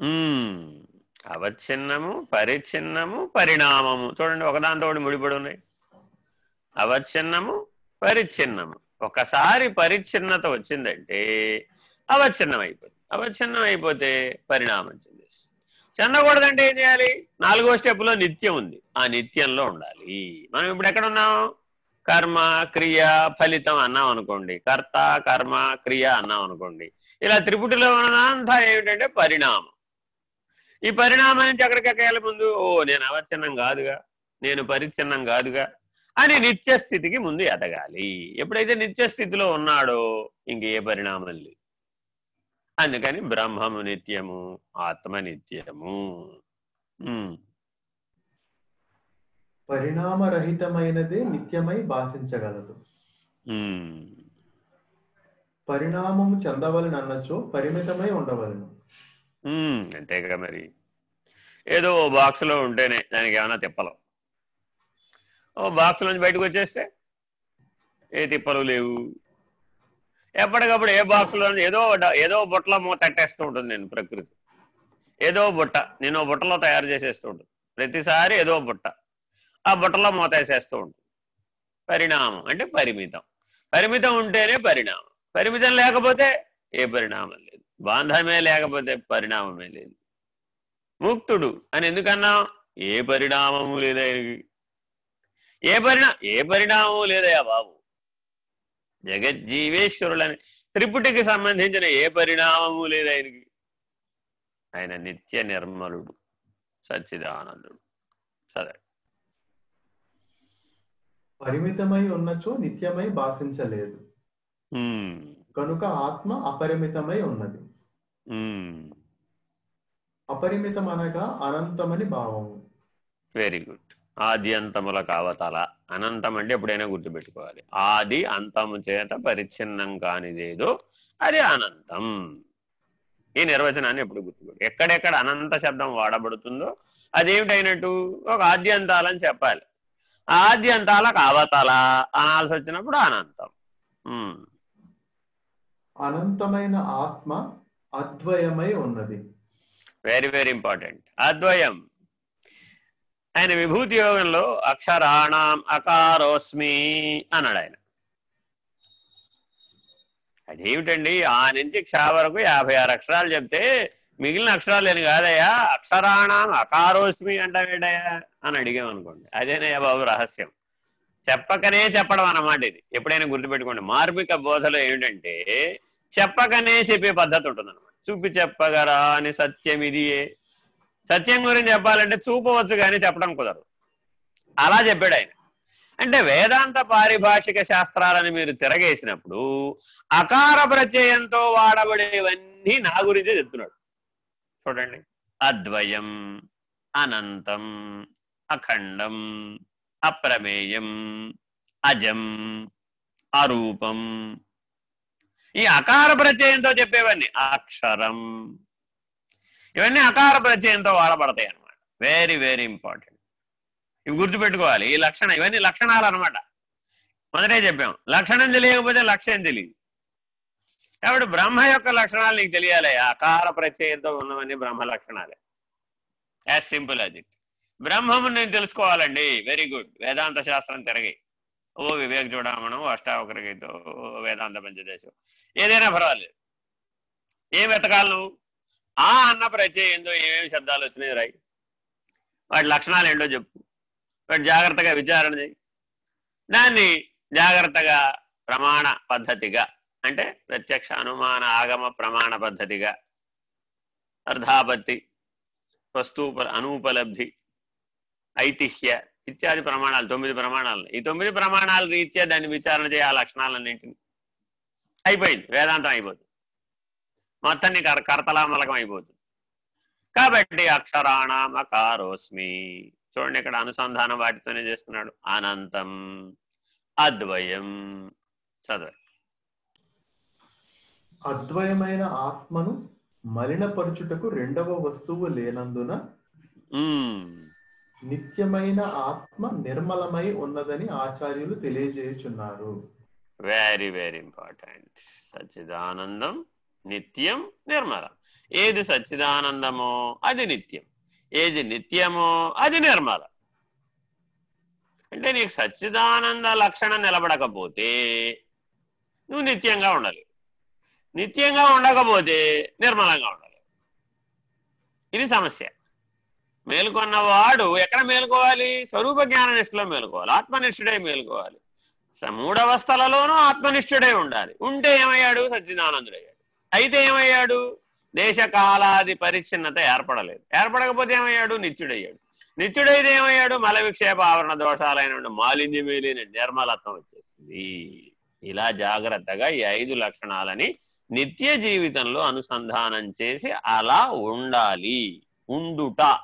ఉమ్, అవచ్ఛిన్నము పరిచ్ఛిన్నము పరిణామము. చూడండి ఒకదాంతో ముడిపడి ఉన్నాయి. అవచ్ఛిన్నము పరిచ్ఛిన్నము. ఒకసారి పరిచ్ఛిన్నత వచ్చిందంటే అవచ్ఛిన్నం అయిపోతుంది అవచ్ఛిన్నం అయిపోతే పరిణామం చెందేస్తుంది. చెందకూడదంటే ఏం చేయాలి? నాలుగో స్టెప్లో నిత్యం ఉంది. ఆ నిత్యంలో ఉండాలి. మనం ఇప్పుడు ఎక్కడ ఉన్నాం కర్మ క్రియ ఫలితం అన్నాం అనుకోండి. కర్త కర్మ క్రియ అన్నాం అనుకోండి. ఇలా త్రిపుటిలో ఉన్నదంతా ఏమిటంటే పరిణామం. ఈ పరిణామం నుంచి ఎక్కడికి ఎక్కాలి ముందు? ఓ నేను అవచ్ఛిన్నం కాదుగా. నేను పరిచ్ఛిన్నం కాదుగా. అని నిత్య స్థితికి ముందు ఎదగాలి. ఎప్పుడైతే నిత్య స్థితిలో ఉన్నాడో ఇంకే పరిణామం లేదు. అందుకని బ్రహ్మము నిత్యము ఆత్మ నిత్యము. పరిణామరహితమైనదే నిత్యమై భాషించగలదు. పరిణామము చెందవలని అన్నచో పరిమితమై ఉండవలను. అంతేగా మరి. ఏదో ఓ బాక్స్లో ఉంటేనే దానికి ఏమైనా తిప్పలు. ఓ బాక్స్ నుంచి బయటకు వచ్చేస్తే ఏ తిప్పలు లేవు. ఎప్పటికప్పుడు ఏ బాక్స్లో ఏదో ఏదో బుట్టలో మూత తట్టేస్తూ ఉంటుంది నేను ప్రకృతి. ఏదో బుట్ట నేను ఓ బుట్టలో తయారు చేసేస్తూ ఉంటుంది. ప్రతిసారి ఏదో బుట్ట ఆ బుట్టలో మూతేసేస్తూ ఉంటుంది. పరిణామం అంటే పరిమితం. పరిమితం ఉంటేనే పరిణామం. పరిమితం లేకపోతే ఏ పరిణామం లేదు. బాంధమే లేకపోతే పరిణామమే లేదు. ముక్తుడు అని ఎందుకన్నాం ఏ పరిణామము లేదా ఏ పరిణా ఏ పరిణామము లేదయా బాబు? జగజ్జీవేశ్వరులని త్రిపుటికి సంబంధించిన ఏ పరిణామము లేదు ఆయనకి ఆయన నిత్య నిర్మలుడు సచ్చిదానందుడు. చదవండి పరిమితమై ఉన్నచో నిత్యమై భాషించలేదు. కనుక ఆత్మ అపరిమితమై ఉన్నది. అపరిమితం అనగా అనంతమని భావము వెరీ గుడ్. ఆది అంతముల కావతల. అనంతం అంటే ఎప్పుడైనా గుర్తుపెట్టుకోవాలి. ఆది అంతము చేత పరిచ్ఛిన్నం కానిదేదో అది అనంతం. ఈ నిర్వచనాన్ని ఎప్పుడు గుర్తుపెట్టు ఎక్కడెక్కడ అనంత శబ్దం వాడబడుతుందో అదేమిటైనట్టు? ఒక ఆద్యంతాలని చెప్పాలి. ఆద్యంతాలకు అవతల అనాల్సి వచ్చినప్పుడు అనంతం. అనంతమైన ఆత్మ అద్వయమై ఉన్నది. వెరీ వెరీ ఇంపార్టెంట్ అద్వయం. ఆయన విభూతి యోగంలో అక్షరాణం అకారోస్మి అన్నాడు ఆయన. అదేమిటండి? ఆ నుంచి క్ష వరకు యాభై ఆరు అక్షరాలు చెప్తే మిగిలిన అక్షరాలు లేని కాదయ్యా? అక్షరాణం అకారోస్మి అంటావేడయ్యా అని అడిగామనుకోండి. అదేనయ్యా బాబు రహస్యం. చెప్పకనే చెప్పడం అన్నమాట ఇది. ఎప్పుడైనా గుర్తుపెట్టుకోండి మార్మిక బోధలో ఏమిటంటే చెప్పకనే చెప్పే పద్ధతి ఉంటుంది చూపి చెప్పగరా అని సత్యం ఇదియే సత్యం గురించి చెప్పాలంటే చూపవచ్చు కానీ చెప్పడం కుదరదు. అలా చెప్పాడు ఆయన. అంటే వేదాంత పారిభాషిక శాస్త్రాలని మీరు తిరగేసినప్పుడు అకార ప్రత్యయంతో వాడబడేవన్నీ నా గురించి చెప్తున్నాడు. చూడండి. అద్వయం అనంతం అఖండం అప్రమేయం అజం అరూపం. ఈ అకార ప్రత్యయంతో చెప్పేవన్నీ అక్షరం. ఇవన్నీ అకార ప్రత్యయంతో వాడబడతాయి అన్నమాట. వెరీ వెరీ ఇంపార్టెంట్ ఇవి గుర్తుపెట్టుకోవాలి. ఈ లక్షణ ఇవన్నీ లక్షణాలు అన్నమాట. మొదటే చెప్పాం. లక్షణం తెలియకపోతే లక్ష్యం తెలియదు. కాబట్టి బ్రహ్మ యొక్క లక్షణాలు నీకు తెలియాలి. అకార ప్రత్యయంతో ఉన్నవన్నీ బ్రహ్మ లక్షణాలే. యాజ్ సింపుల్ అజిట్ బ్రహ్మము నేను తెలుసుకోవాలండి. వెరీ గుడ్ వేదాంత శాస్త్రం తిరగి. ఓ వివేక్ చూడమనం అష్టావకరగీతో వేదాంత పంచదేశం. ఏదైనా పర్వాలేదు. ఏం వెతకాలి నువ్వు? ఆ అన్న ప్రత్యయంతో ఏమేమి శబ్దాలు వచ్చినాయి రాయి. వాటి లక్షణాలు ఏంటో చెప్పు. వాటి జాగ్రత్తగా విచారణ చేయి. దాన్ని జాగ్రత్తగా ప్రమాణ పద్ధతిగా అంటే ప్రత్యక్ష అనుమాన ఆగమ ప్రమాణ పద్ధతిగా అర్ధాపత్తి వస్తువు అనూపలబ్ధి ఐతిహ్య ఇత్యాది ప్రమాణాలు తొమ్మిది ప్రమాణాలు. ఈ తొమ్మిది ప్రమాణాల రీత్యా దాన్ని విచారణ చేయ ఆ లక్షణాలన్నింటినీ. అయిపోయింది. వేదాంతం అయిపోతుంది. మొత్తాన్ని కర్ కర్తలామలకం అయిపోతుంది. కాబట్టి అక్షరాణం అకారోస్మి. చూడండి ఇక్కడ అనుసంధానం వాటితోనే చేస్తున్నాడు. అనంతం అద్వయం. చదవండి. అద్వయమైన ఆత్మను మలినపరుచుటకు రెండవ వస్తువు లేనందున నిత్యమైన ఆత్మ నిర్మలమై ఉన్నదని ఆచార్యులు తెలియజేయుచున్నారు. వెరీ వెరీ ఇంపార్టెంట్ సచ్చిదానందం నిత్యం నిర్మలం. ఏది సచ్చిదానందమో అది నిత్యం. ఏది నిత్యమో అది నిర్మల. అంటే నీకు సచ్చిదానంద లక్షణం నిలబడకపోతే నువ్వు నిత్యంగా ఉండాలి నిత్యంగా ఉండకపోతే నిర్మలంగా ఉండాలి ఇది సమస్య. మేలుకొన్నవాడు ఎక్కడ మేలుకోవాలి? స్వరూప జ్ఞాన నిష్ఠలో మేలుకోవాలి. ఆత్మనిష్ఠుడై మేలుకోవాలి. మూడవస్థలలోనూ ఆత్మనిష్ఠుడై ఉండాలి. ఉంటే ఏమయ్యాడు? సచ్చిదానందుడయ్యాడు. అయితే ఏమయ్యాడు? దేశకాలాది పరిచ్ఛిన్నత ఏర్పడలేదు. ఏర్పడకపోతే ఏమయ్యాడు? నిత్యుడయ్యాడు. నిత్యుడైతే ఏమయ్యాడు? మల విక్షేప ఆవరణ దోషాలైన మాలిన్యమేలిన నిర్మలత్వం వచ్చేసింది. ఇలా జాగ్రత్తగా ఈ ఐదు లక్షణాలని నిత్య జీవితంలో అనుసంధానం చేసి అలా ఉండాలి. ఉండుట.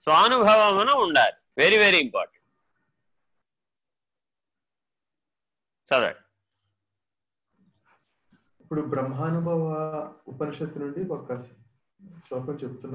స్వానుభవమున ఉండాలి. వెరీ వెరీ ఇంపార్టెంట్ చదవండి. ఇప్పుడు బ్రహ్మానుభవ ఉపనిషత్తు నుండి ఒక శ్లోకం చెప్తున్నారు.